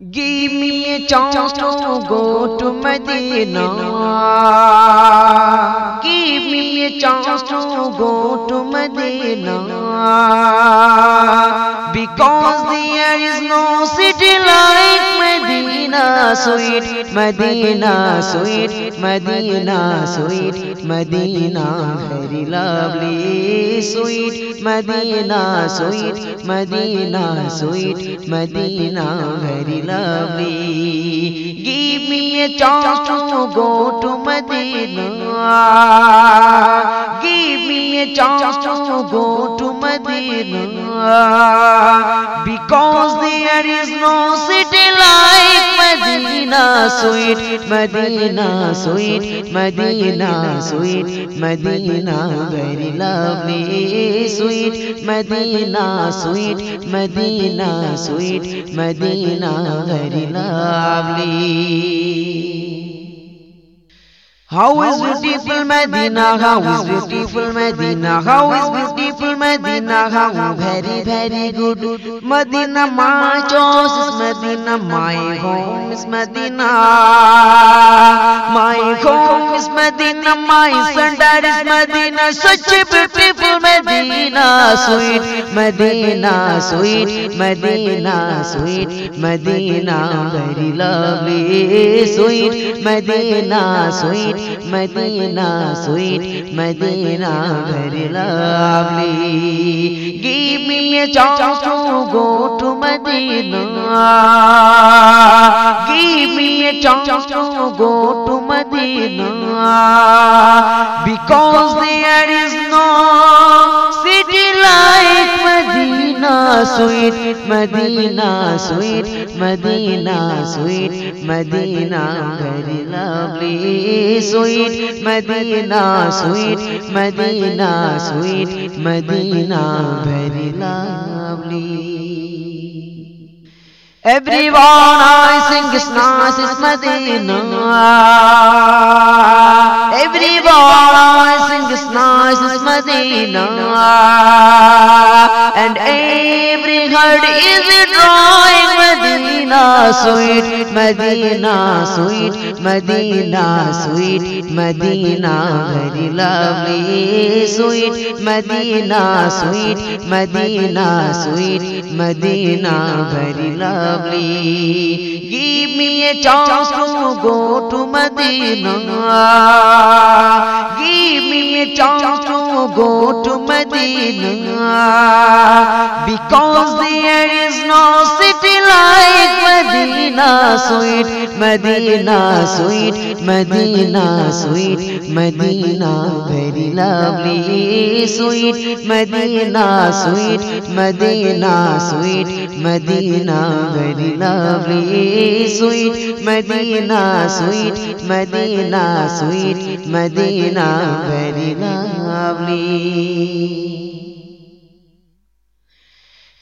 Give me a chance to go to Medina. Give me a chance to go to Medina. Because there is no Sweet Medina, sweet Medina, sweet Medina, very lovely, sweet Medina, sweet Medina, sweet Medina, very lovely. Give me a chance to go to Medina. Give me a chance to go to Medina. Because there is no city like Sweet Medina, sweet Medina, sweet Medina, very lovely, sweet Medina, sweet Medina, sweet Medina, very lovely. How is beautiful Medina? How is beautiful Medina? How is beautiful Medina? How very very good Medina. My choice is Medina. My home is Medina. My home is Medina. My center is Medina such beautiful Medina sweet Medina sweet Medina sweet Medina very lovely sweet Medina sweet Medina sweet Medina very lovely گیے چاچو go to Medina. گیے چاچو go to no Sweet Medina, sweet Medina, sweet Medina, very lovely, sweet Medina, sweet Medina, sweet Medina, very lovely. Everyone I sing is nice is Medina. Everyone I sing is nice is Medina. Medina sweet Medina sweet Medina sweet Medina very sweet Medina sweet Medina sweet Medina very lovely Give me a chance to go to Medina. Give me a chance to go to no city like Medina, sweet Medina, sweet Medina, sweet Medina, very lovely, sweet Medina, sweet Medina, sweet Medina, very lovely, sweet Medina, sweet Medina, sweet Medina, very lovely.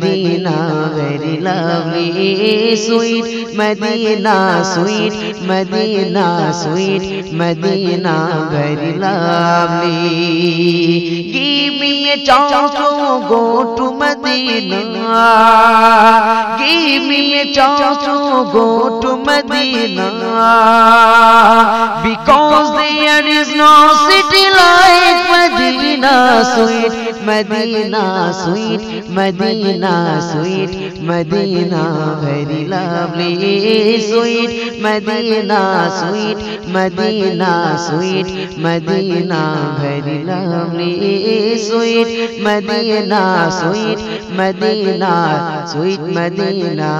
Medina, very lovely, sweet Medina, sweet Medina, sweet Medina, very lovely. Give me a chance to go to Medina. Give me a chance to go to Medina. Because there is no city like Medina, sweet Medina, sweet Medina, نہ مد نہ مدن نہ سوئی مدنا سوئی مدن نہری لام سوئی مدن نا سوئی مدن مدن نہ